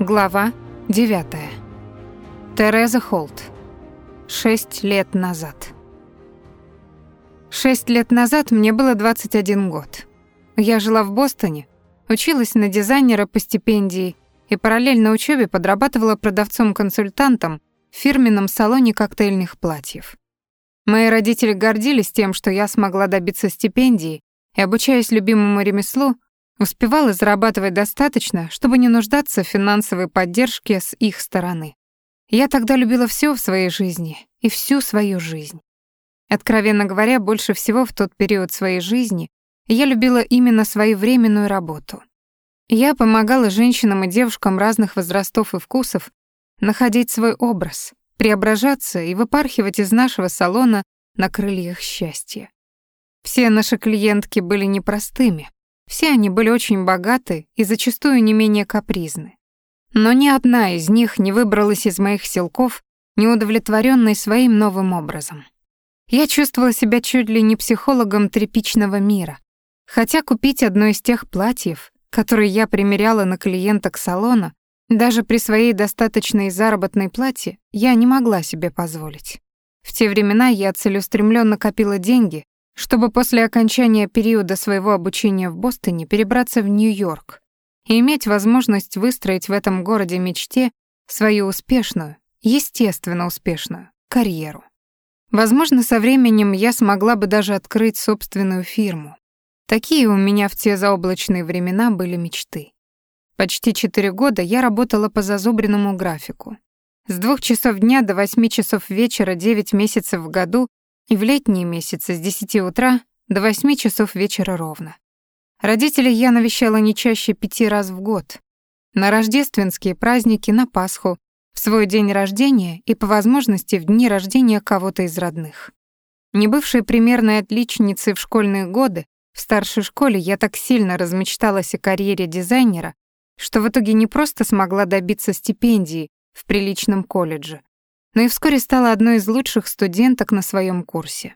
Глава 9. Тереза Холт. Шесть лет назад. Шесть лет назад мне было 21 год. Я жила в Бостоне, училась на дизайнера по стипендии и параллельно учебе подрабатывала продавцом-консультантом в фирменном салоне коктейльных платьев. Мои родители гордились тем, что я смогла добиться стипендии и, обучаясь любимому ремеслу, Успевала зарабатывать достаточно, чтобы не нуждаться в финансовой поддержке с их стороны. Я тогда любила все в своей жизни и всю свою жизнь. Откровенно говоря, больше всего в тот период своей жизни я любила именно свою временную работу. Я помогала женщинам и девушкам разных возрастов и вкусов находить свой образ, преображаться и выпархивать из нашего салона на крыльях счастья. Все наши клиентки были непростыми, все они были очень богаты и зачастую не менее капризны. Но ни одна из них не выбралась из моих селков, неудовлетворенной своим новым образом. Я чувствовала себя чуть ли не психологом тряпичного мира, хотя купить одно из тех платьев, которые я примеряла на клиенток салона, даже при своей достаточной заработной плате, я не могла себе позволить. В те времена я целеустремленно копила деньги, чтобы после окончания периода своего обучения в Бостоне перебраться в Нью-Йорк и иметь возможность выстроить в этом городе мечте свою успешную, естественно успешную, карьеру. Возможно, со временем я смогла бы даже открыть собственную фирму. Такие у меня в те заоблачные времена были мечты. Почти четыре года я работала по зазубренному графику. С двух часов дня до восьми часов вечера девять месяцев в году и в летние месяцы с 10 утра до 8 часов вечера ровно. Родителей я навещала не чаще пяти раз в год. На рождественские праздники, на Пасху, в свой день рождения и, по возможности, в дни рождения кого-то из родных. Не бывшей примерной отличницей в школьные годы, в старшей школе я так сильно размечталась о карьере дизайнера, что в итоге не просто смогла добиться стипендии в приличном колледже, но и вскоре стала одной из лучших студенток на своем курсе.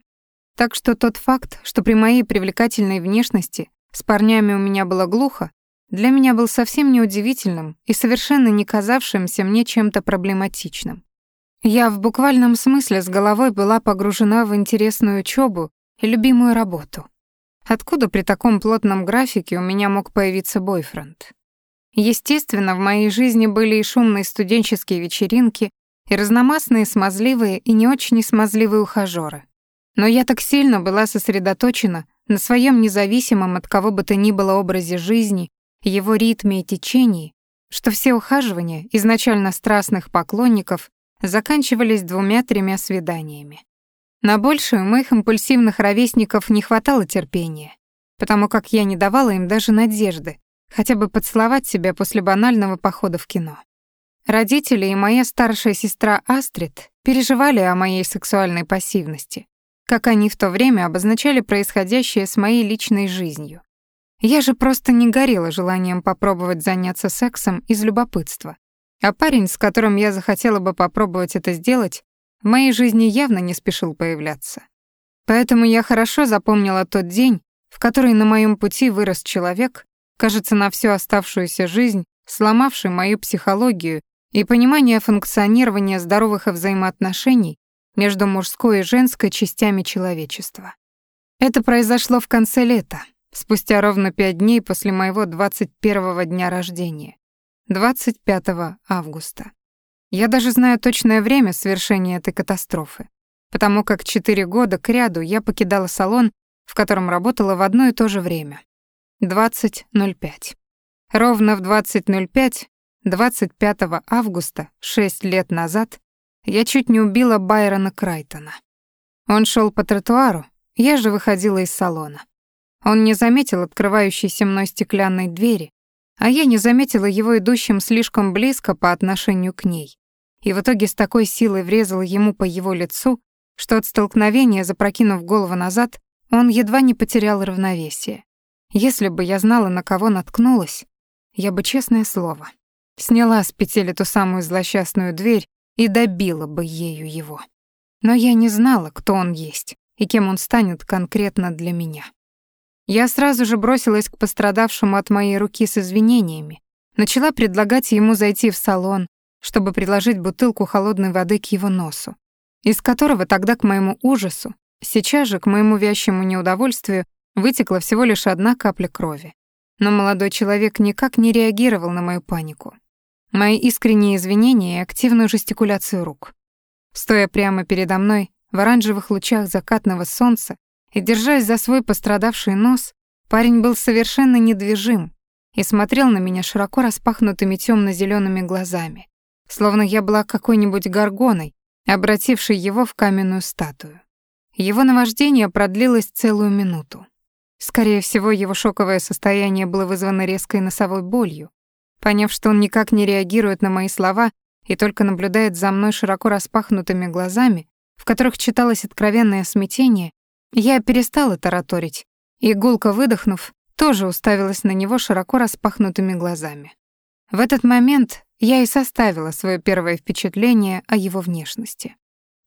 Так что тот факт, что при моей привлекательной внешности с парнями у меня было глухо, для меня был совсем неудивительным и совершенно не казавшимся мне чем-то проблематичным. Я в буквальном смысле с головой была погружена в интересную учебу и любимую работу. Откуда при таком плотном графике у меня мог появиться бойфренд? Естественно, в моей жизни были и шумные студенческие вечеринки, и разномастные смазливые и не очень смазливые ухажёры. Но я так сильно была сосредоточена на своем независимом от кого бы то ни было образе жизни, его ритме и течении, что все ухаживания изначально страстных поклонников заканчивались двумя-тремя свиданиями. На большее у моих импульсивных ровесников не хватало терпения, потому как я не давала им даже надежды хотя бы поцеловать себя после банального похода в кино. Родители и моя старшая сестра Астрид переживали о моей сексуальной пассивности, как они в то время обозначали происходящее с моей личной жизнью. Я же просто не горела желанием попробовать заняться сексом из любопытства. А парень, с которым я захотела бы попробовать это сделать, в моей жизни явно не спешил появляться. Поэтому я хорошо запомнила тот день, в который на моем пути вырос человек, кажется, на всю оставшуюся жизнь, сломавший мою психологию и понимание функционирования здоровых взаимоотношений между мужской и женской частями человечества. Это произошло в конце лета, спустя ровно пять дней после моего 21-го дня рождения, 25 августа. Я даже знаю точное время совершения этой катастрофы, потому как четыре года кряду я покидала салон, в котором работала в одно и то же время. 20.05. Ровно в 20.05 25 августа, шесть лет назад, я чуть не убила Байрона Крайтона. Он шел по тротуару, я же выходила из салона. Он не заметил открывающейся мной стеклянной двери, а я не заметила его идущим слишком близко по отношению к ней. И в итоге с такой силой врезала ему по его лицу, что от столкновения, запрокинув голову назад, он едва не потерял равновесие. Если бы я знала, на кого наткнулась, я бы, честное слово, сняла с петель эту самую злосчастную дверь и добила бы ею его. Но я не знала, кто он есть и кем он станет конкретно для меня. Я сразу же бросилась к пострадавшему от моей руки с извинениями, Начала предлагать ему зайти в салон, чтобы предложить бутылку холодной воды к его носу, из которого тогда, к моему ужасу, сейчас же, к моему вящему неудовольствию, вытекла всего лишь одна капля крови. Но молодой человек никак не реагировал на мою панику. Мои искренние извинения и активную жестикуляцию рук. Стоя прямо передо мной, в оранжевых лучах закатного солнца и держась за свой пострадавший нос, парень был совершенно недвижим и смотрел на меня широко распахнутыми темно зелеными глазами, словно я была какой-нибудь горгоной, обратившей его в каменную статую. Его наваждение продлилось целую минуту. Скорее всего, его шоковое состояние было вызвано резкой носовой болью. Поняв, что он никак не реагирует на мои слова и только наблюдает за мной широко распахнутыми глазами, в которых читалось откровенное смятение, я перестала тараторить и, гулко выдохнув, тоже уставилась на него широко распахнутыми глазами. В этот момент я и составила свое первое впечатление о его внешности.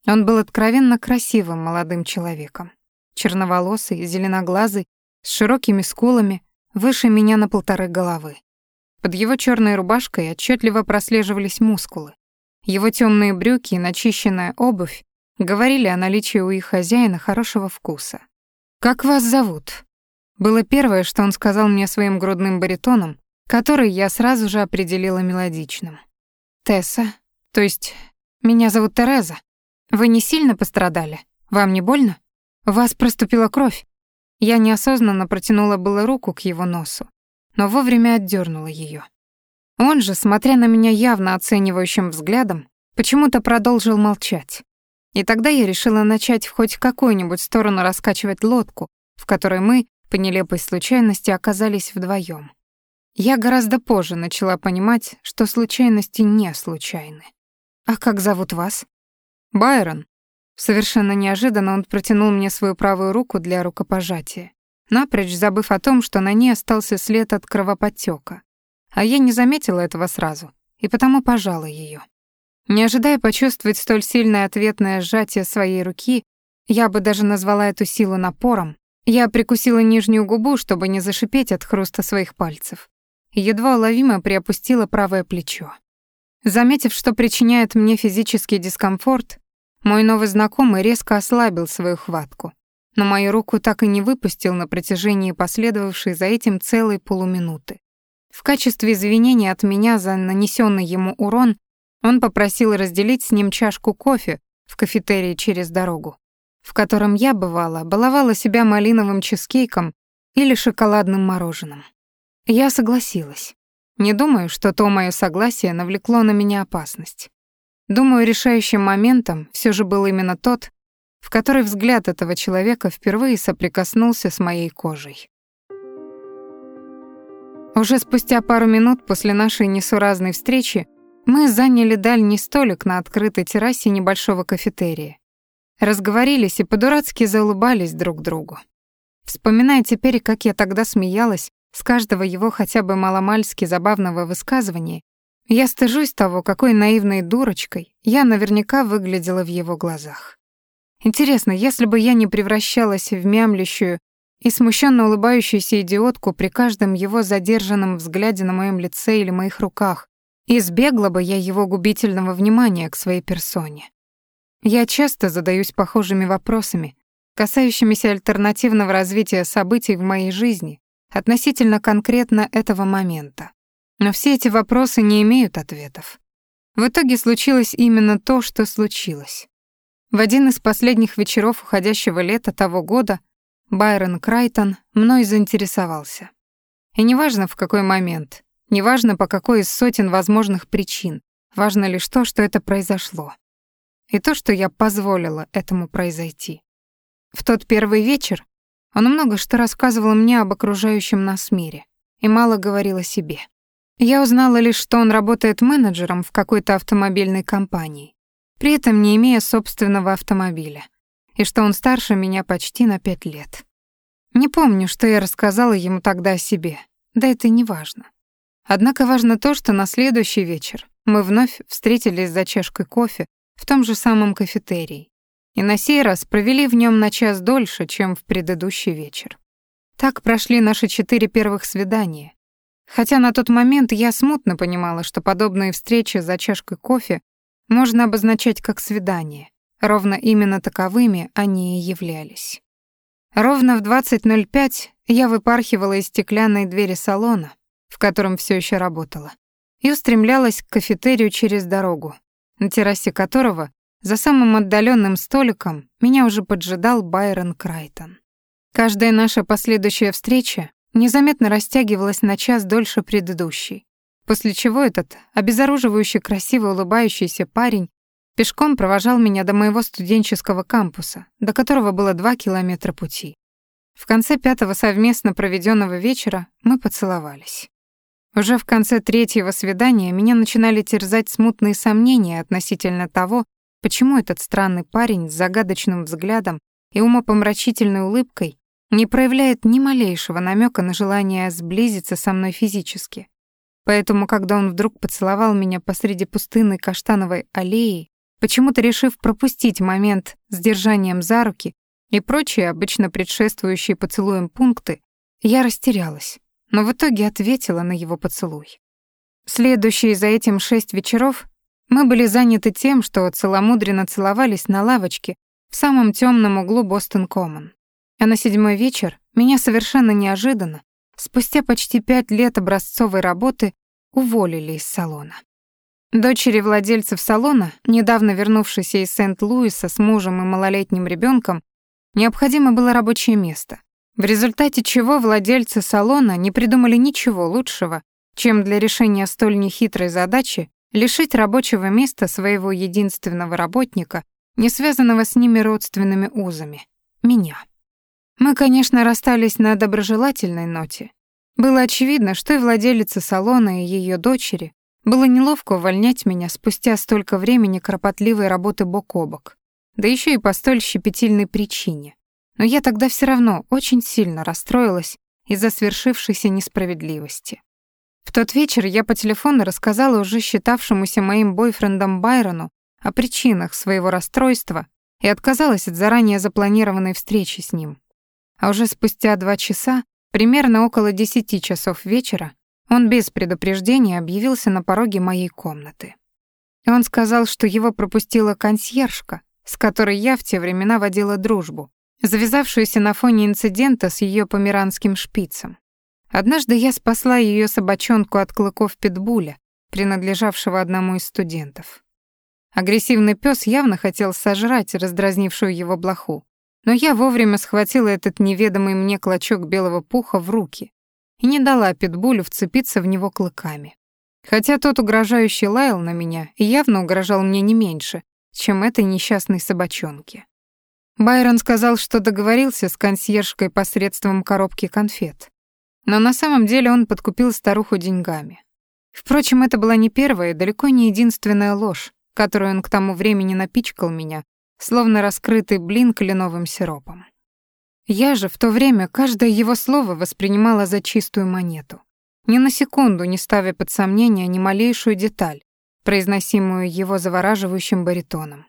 Он был откровенно красивым молодым человеком. Черноволосый, зеленоглазый, с широкими скулами, выше меня на полторы головы. Под его черной рубашкой отчетливо прослеживались мускулы. Его темные брюки и начищенная обувь говорили о наличии у их хозяина хорошего вкуса. «Как вас зовут?» Было первое, что он сказал мне своим грудным баритоном, который я сразу же определила мелодичным. «Тесса, то есть меня зовут Тереза. Вы не сильно пострадали? Вам не больно? Вас проступила кровь?» Я неосознанно протянула было руку к его носу, но вовремя отдернула ее. Он же, смотря на меня явно оценивающим взглядом, почему-то продолжил молчать. И тогда я решила начать в хоть какую-нибудь сторону раскачивать лодку, в которой мы, по нелепой случайности, оказались вдвоем. Я гораздо позже начала понимать, что случайности не случайны. «А как зовут вас?» «Байрон», Совершенно неожиданно он протянул мне свою правую руку для рукопожатия, напрочь забыв о том, что на ней остался след от кровоподтёка. А я не заметила этого сразу, и потому пожала её. Не ожидая почувствовать столь сильное ответное сжатие своей руки, я бы даже назвала эту силу напором, я прикусила нижнюю губу, чтобы не зашипеть от хруста своих пальцев, едва уловимо приопустила правое плечо. Заметив, что причиняет мне физический дискомфорт, мой новый знакомый резко ослабил свою хватку, но мою руку так и не выпустил на протяжении последовавшей за этим целой полуминуты. В качестве извинения от меня за нанесенный ему урон он попросил разделить с ним чашку кофе в кафетерии через дорогу, в котором я, бывала, баловала себя малиновым чизкейком или шоколадным мороженым. Я согласилась. Не думаю, что то мое согласие навлекло на меня опасность. Думаю, решающим моментом все же был именно тот, в который взгляд этого человека впервые соприкоснулся с моей кожей. Уже спустя пару минут после нашей несуразной встречи мы заняли дальний столик на открытой террасе небольшого кафетерия. Разговорились и по-дурацки заулыбались друг другу. Вспоминая теперь, как я тогда смеялась с каждого его хотя бы маломальски забавного высказывания, я стыжусь того, какой наивной дурочкой я наверняка выглядела в его глазах. Интересно, если бы я не превращалась в мямлящую и смущенно улыбающуюся идиотку при каждом его задержанном взгляде на моем лице или моих руках, избегла бы я его губительного внимания к своей персоне. Я часто задаюсь похожими вопросами, касающимися альтернативного развития событий в моей жизни относительно конкретно этого момента. Но все эти вопросы не имеют ответов. В итоге случилось именно то, что случилось. В один из последних вечеров уходящего лета того года Байрон Крайтон мной заинтересовался. И неважно в какой момент, неважно по какой из сотен возможных причин, важно лишь то, что это произошло. И то, что я позволила этому произойти. В тот первый вечер он много что рассказывал мне об окружающем нас мире и мало говорил о себе. Я узнала лишь, что он работает менеджером в какой-то автомобильной компании, при этом не имея собственного автомобиля, и что он старше меня почти на пять лет. Не помню, что я рассказала ему тогда о себе, да это не важно. Однако важно то, что на следующий вечер мы вновь встретились за чашкой кофе в том же самом кафетерии, и на сей раз провели в нем на час дольше, чем в предыдущий вечер. Так прошли наши четыре первых свидания, Хотя на тот момент я смутно понимала, что подобные встречи за чашкой кофе можно обозначать как свидание. Ровно именно таковыми они и являлись. Ровно в 20.05 я выпархивала из стеклянной двери салона, в котором все еще работала, и устремлялась к кафетерию через дорогу, на террасе которого, за самым отдаленным столиком, меня уже поджидал Байрон Крайтон. Каждая наша последующая встреча незаметно растягивалась на час дольше предыдущей, после чего этот обезоруживающий красиво улыбающийся парень пешком провожал меня до моего студенческого кампуса, до которого было два километра пути. В конце пятого совместно проведенного вечера мы поцеловались. Уже в конце третьего свидания меня начинали терзать смутные сомнения относительно того, почему этот странный парень с загадочным взглядом и умопомрачительной улыбкой не проявляет ни малейшего намека на желание сблизиться со мной физически. Поэтому, когда он вдруг поцеловал меня посреди пустынной каштановой аллеи, почему-то решив пропустить момент с держанием за руки и прочие обычно предшествующие поцелуем пункты, я растерялась, но в итоге ответила на его поцелуй. Следующие за этим шесть вечеров мы были заняты тем, что целомудренно целовались на лавочке в самом темном углу Бостон-Коммон. А на седьмой вечер меня совершенно неожиданно, спустя почти пять лет образцовой работы, уволили из салона. Дочери владельцев салона, недавно вернувшейся из Сент-Луиса с мужем и малолетним ребенком, необходимо было рабочее место, в результате чего владельцы салона не придумали ничего лучшего, чем для решения столь нехитрой задачи лишить рабочего места своего единственного работника, не связанного с ними родственными узами — меня. Мы, конечно, расстались на доброжелательной ноте. Было очевидно, что и владелице салона, и ее дочери было неловко увольнять меня спустя столько времени кропотливой работы бок о бок, да еще и по столь щепетильной причине. Но я тогда все равно очень сильно расстроилась из-за свершившейся несправедливости. В тот вечер я по телефону рассказала уже считавшемуся моим бойфрендом Байрону о причинах своего расстройства и отказалась от заранее запланированной встречи с ним. А уже спустя два часа, примерно около десяти часов вечера, он без предупреждения объявился на пороге моей комнаты. Он сказал, что его пропустила консьержка, с которой я в те времена водила дружбу, завязавшуюся на фоне инцидента с ее померанским шпицем. Однажды я спасла ее собачонку от клыков питбуля, принадлежавшего одному из студентов. Агрессивный пес явно хотел сожрать раздразнившую его блоху, но я вовремя схватила этот неведомый мне клочок белого пуха в руки и не дала питбулю вцепиться в него клыками. Хотя тот угрожающий лаял на меня и явно угрожал мне не меньше, чем этой несчастной собачонке. Байрон сказал, что договорился с консьержкой посредством коробки конфет. Но на самом деле он подкупил старуху деньгами. Впрочем, это была не первая и далеко не единственная ложь, которую он к тому времени напичкал меня словно раскрытый блин кленовым сиропом. Я же в то время каждое его слово воспринимала за чистую монету, ни на секунду не ставя под сомнение ни малейшую деталь, произносимую его завораживающим баритоном.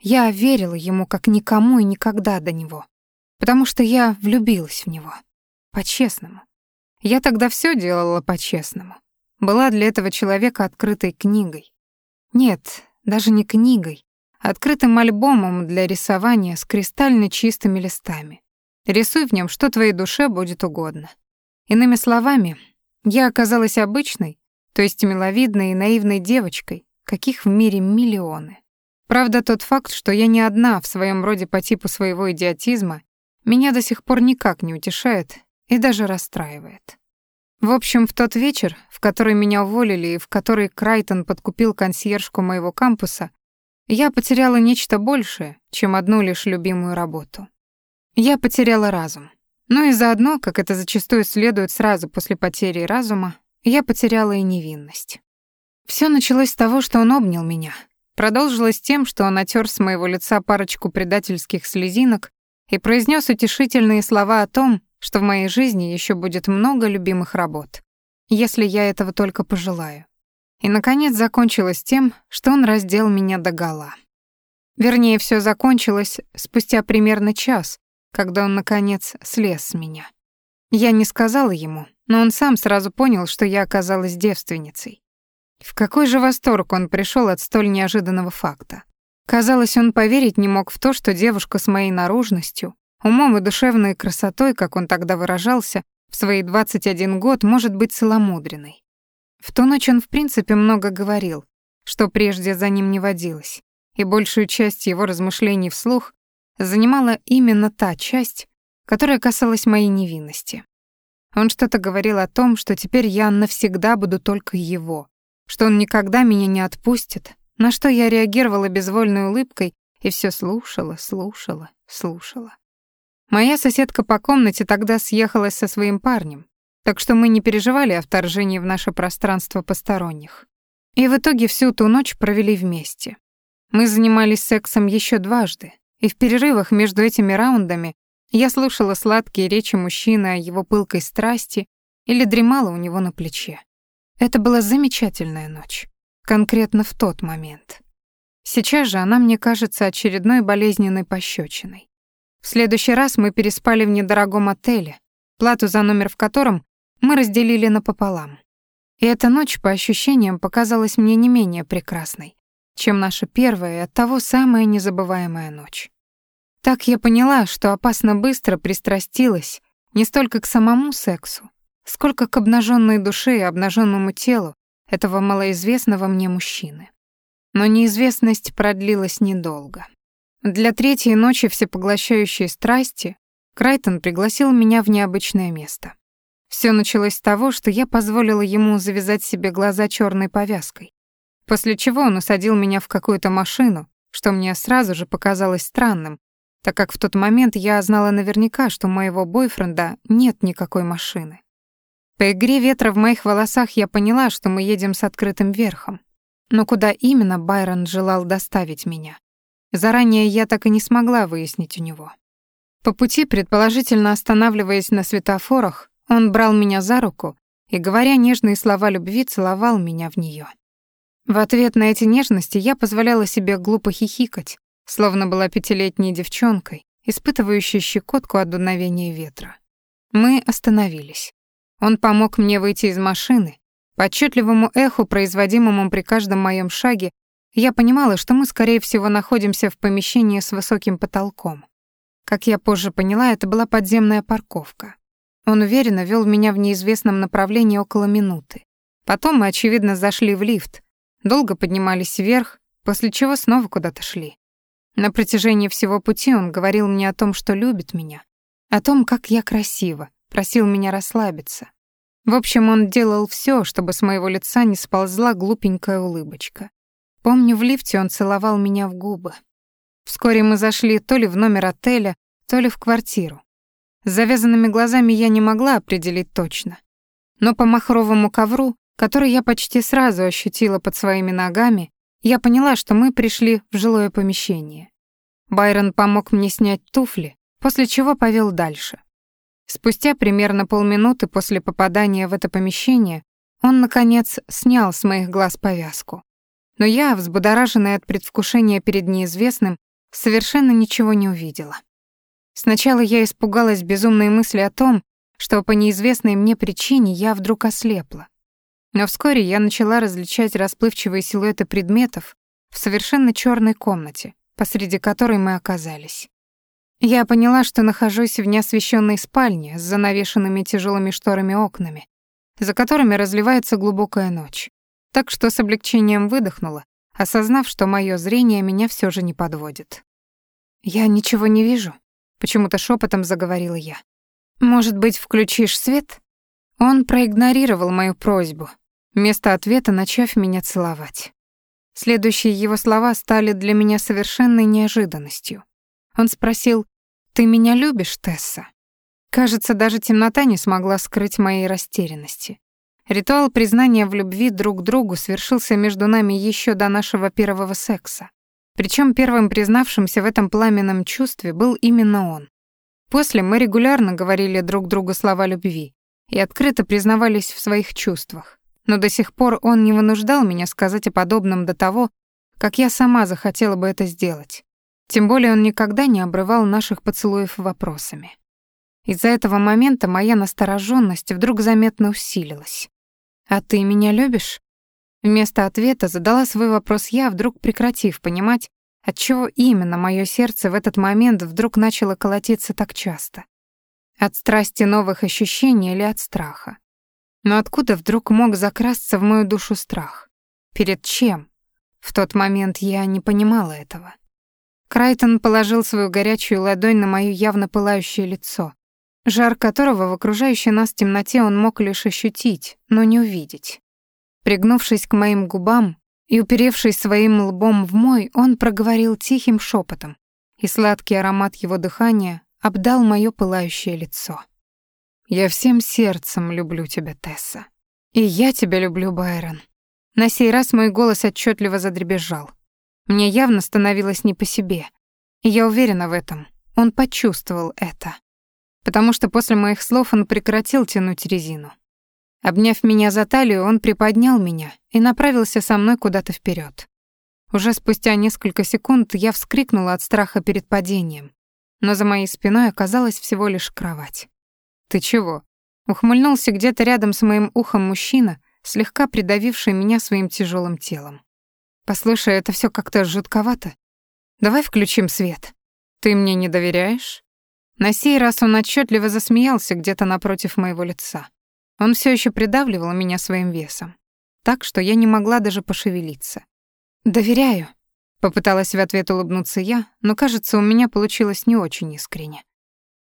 Я верила ему как никому и никогда до него, потому что я влюбилась в него. По-честному. Я тогда все делала по-честному. Была для этого человека открытой книгой. Нет, даже не книгой, открытым альбомом для рисования с кристально чистыми листами. Рисуй в нем, что твоей душе будет угодно. Иными словами, я оказалась обычной, то есть миловидной и наивной девочкой, каких в мире миллионы. Правда, тот факт, что я не одна в своем роде по типу своего идиотизма, меня до сих пор никак не утешает и даже расстраивает. В общем, в тот вечер, в который меня уволили и в который Крайтон подкупил консьержку моего кампуса, я потеряла нечто большее, чем одну лишь любимую работу. Я потеряла разум. Но и заодно, как это зачастую следует сразу после потери разума, я потеряла и невинность. Все началось с того, что он обнял меня. Продолжилось тем, что он отер с моего лица парочку предательских слезинок и произнес утешительные слова о том, что в моей жизни еще будет много любимых работ, если я этого только пожелаю. И, наконец, закончилось тем, что он раздел меня догола. Вернее, все закончилось спустя примерно час, когда он, наконец, слез с меня. Я не сказала ему, но он сам сразу понял, что я оказалась девственницей. В какой же восторг он пришел от столь неожиданного факта. Казалось, он поверить не мог в то, что девушка с моей наружностью, умом и душевной красотой, как он тогда выражался, в свои 21 год может быть целомудренной. В ту ночь он в принципе много говорил, что прежде за ним не водилось, и большую часть его размышлений вслух занимала именно та часть, которая касалась моей невинности. Он что-то говорил о том, что теперь я навсегда буду только его, что он никогда меня не отпустит, на что я реагировала безвольной улыбкой и все слушала, слушала, слушала. Моя соседка по комнате тогда съехалась со своим парнем, так что мы не переживали о вторжении в наше пространство посторонних. И в итоге всю ту ночь провели вместе. Мы занимались сексом еще дважды, и в перерывах между этими раундами я слушала сладкие речи мужчины о его пылкой страсти или дремала у него на плече. Это была замечательная ночь, конкретно в тот момент. Сейчас же она мне кажется очередной болезненной пощечиной. В следующий раз мы переспали в недорогом отеле, плату за номер в котором мы разделили напополам. И эта ночь, по ощущениям, показалась мне не менее прекрасной, чем наша первая и оттого самая незабываемая ночь. Так я поняла, что опасно быстро пристрастилась не столько к самому сексу, сколько к обнаженной душе и обнаженному телу этого малоизвестного мне мужчины. Но неизвестность продлилась недолго. Для третьей ночи всепоглощающей страсти Крайтон пригласил меня в необычное место. Все началось с того, что я позволила ему завязать себе глаза черной повязкой, после чего он усадил меня в какую-то машину, что мне сразу же показалось странным, так как в тот момент я знала наверняка, что у моего бойфренда нет никакой машины. По игре ветра в моих волосах я поняла, что мы едем с открытым верхом. Но куда именно Байрон желал доставить меня? Заранее я так и не смогла выяснить у него. По пути, предположительно останавливаясь на светофорах, он брал меня за руку и, говоря нежные слова любви, целовал меня в нее. В ответ на эти нежности я позволяла себе глупо хихикать, словно была пятилетней девчонкой, испытывающей щекотку от дуновения ветра. Мы остановились. Он помог мне выйти из машины. По отчетливому эху, производимому при каждом моем шаге, я понимала, что мы, скорее всего, находимся в помещении с высоким потолком. Как я позже поняла, это была подземная парковка. Он уверенно вел меня в неизвестном направлении около минуты. Потом мы, очевидно, зашли в лифт, долго поднимались вверх, после чего снова куда-то шли. На протяжении всего пути он говорил мне о том, что любит меня, о том, как я красива, просил меня расслабиться. В общем, он делал все, чтобы с моего лица не сползла глупенькая улыбочка. Помню, в лифте он целовал меня в губы. Вскоре мы зашли то ли в номер отеля, то ли в квартиру. Завязанными глазами я не могла определить точно. Но по махровому ковру, который я почти сразу ощутила под своими ногами, я поняла, что мы пришли в жилое помещение. Байрон помог мне снять туфли, после чего повел дальше. Спустя примерно полминуты после попадания в это помещение он, наконец, снял с моих глаз повязку. Но я, взбудораженная от предвкушения перед неизвестным, совершенно ничего не увидела. Сначала я испугалась безумной мысли о том, что по неизвестной мне причине я вдруг ослепла. Но вскоре я начала различать расплывчивые силуэты предметов в совершенно черной комнате, посреди которой мы оказались. Я поняла, что нахожусь в неосвещенной спальне с занавешенными тяжелыми шторами окнами, за которыми разливается глубокая ночь так что с облегчением выдохнула, осознав, что мое зрение меня все же не подводит. «Я ничего не вижу», — почему-то шепотом заговорила я. «Может быть, включишь свет?» Он проигнорировал мою просьбу, вместо ответа начав меня целовать. Следующие его слова стали для меня совершенной неожиданностью. Он спросил, «Ты меня любишь, Тесса?» Кажется, даже темнота не смогла скрыть моей растерянности. Ритуал признания в любви друг другу свершился между нами еще до нашего первого секса. Причем первым признавшимся в этом пламенном чувстве был именно он. После мы регулярно говорили друг другу слова любви и открыто признавались в своих чувствах. Но до сих пор он не вынуждал меня сказать о подобном до того, как я сама захотела бы это сделать. Тем более он никогда не обрывал наших поцелуев вопросами. Из-за этого момента моя настороженность вдруг заметно усилилась. «А ты меня любишь?» Вместо ответа задала свой вопрос я, вдруг прекратив понимать, отчего именно мое сердце в этот момент вдруг начало колотиться так часто. От страсти новых ощущений или от страха? Но откуда вдруг мог закрасться в мою душу страх? Перед чем? В тот момент я не понимала этого. Крайтон положил свою горячую ладонь на моё явно пылающее лицо, жар которого в окружающей нас темноте он мог лишь ощутить, но не увидеть. Пригнувшись к моим губам и уперевшись своим лбом в мой, он проговорил тихим шепотом, и сладкий аромат его дыхания обдал моё пылающее лицо. «Я всем сердцем люблю тебя, Тесса. И я тебя люблю, Байрон». На сей раз мой голос отчетливо задребезжал. Мне явно становилось не по себе. И я уверена в этом. Он почувствовал это. Потому что после моих слов он прекратил тянуть резину. Обняв меня за талию, он приподнял меня и направился со мной куда-то вперед. Уже спустя несколько секунд я вскрикнула от страха перед падением, но за моей спиной оказалась всего лишь кровать. «Ты чего?» Ухмыльнулся где-то рядом с моим ухом мужчина, слегка придавивший меня своим тяжелым телом. «Послушай, это все как-то жутковато. Давай включим свет. Ты мне не доверяешь?» На сей раз он отчетливо засмеялся где-то напротив моего лица. Он все еще придавливал меня своим весом, так что я не могла даже пошевелиться. «Доверяю», — попыталась в ответ улыбнуться я, но, кажется, у меня получилось не очень искренне.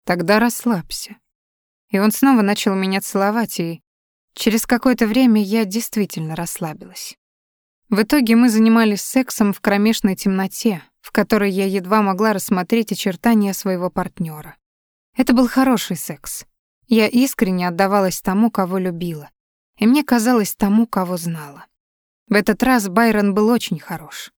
«Тогда расслабься». И он снова начал меня целовать, и через какое-то время я действительно расслабилась. В итоге мы занимались сексом в кромешной темноте, в которой я едва могла рассмотреть очертания своего партнера. Это был хороший секс. Я искренне отдавалась тому, кого любила, и мне казалось тому, кого знала. В этот раз Байрон был очень хорош.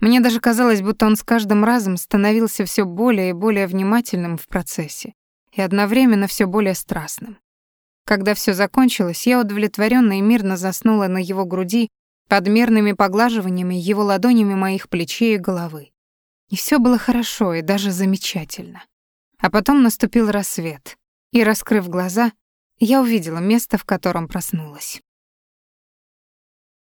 Мне даже казалось, будто он с каждым разом становился все более и более внимательным в процессе и одновременно все более страстным. Когда все закончилось, я удовлетворенно и мирно заснула на его груди подмерными поглаживаниями его ладонями моих плечей и головы. И все было хорошо и даже замечательно. А потом наступил рассвет, и, раскрыв глаза, я увидела место, в котором проснулась.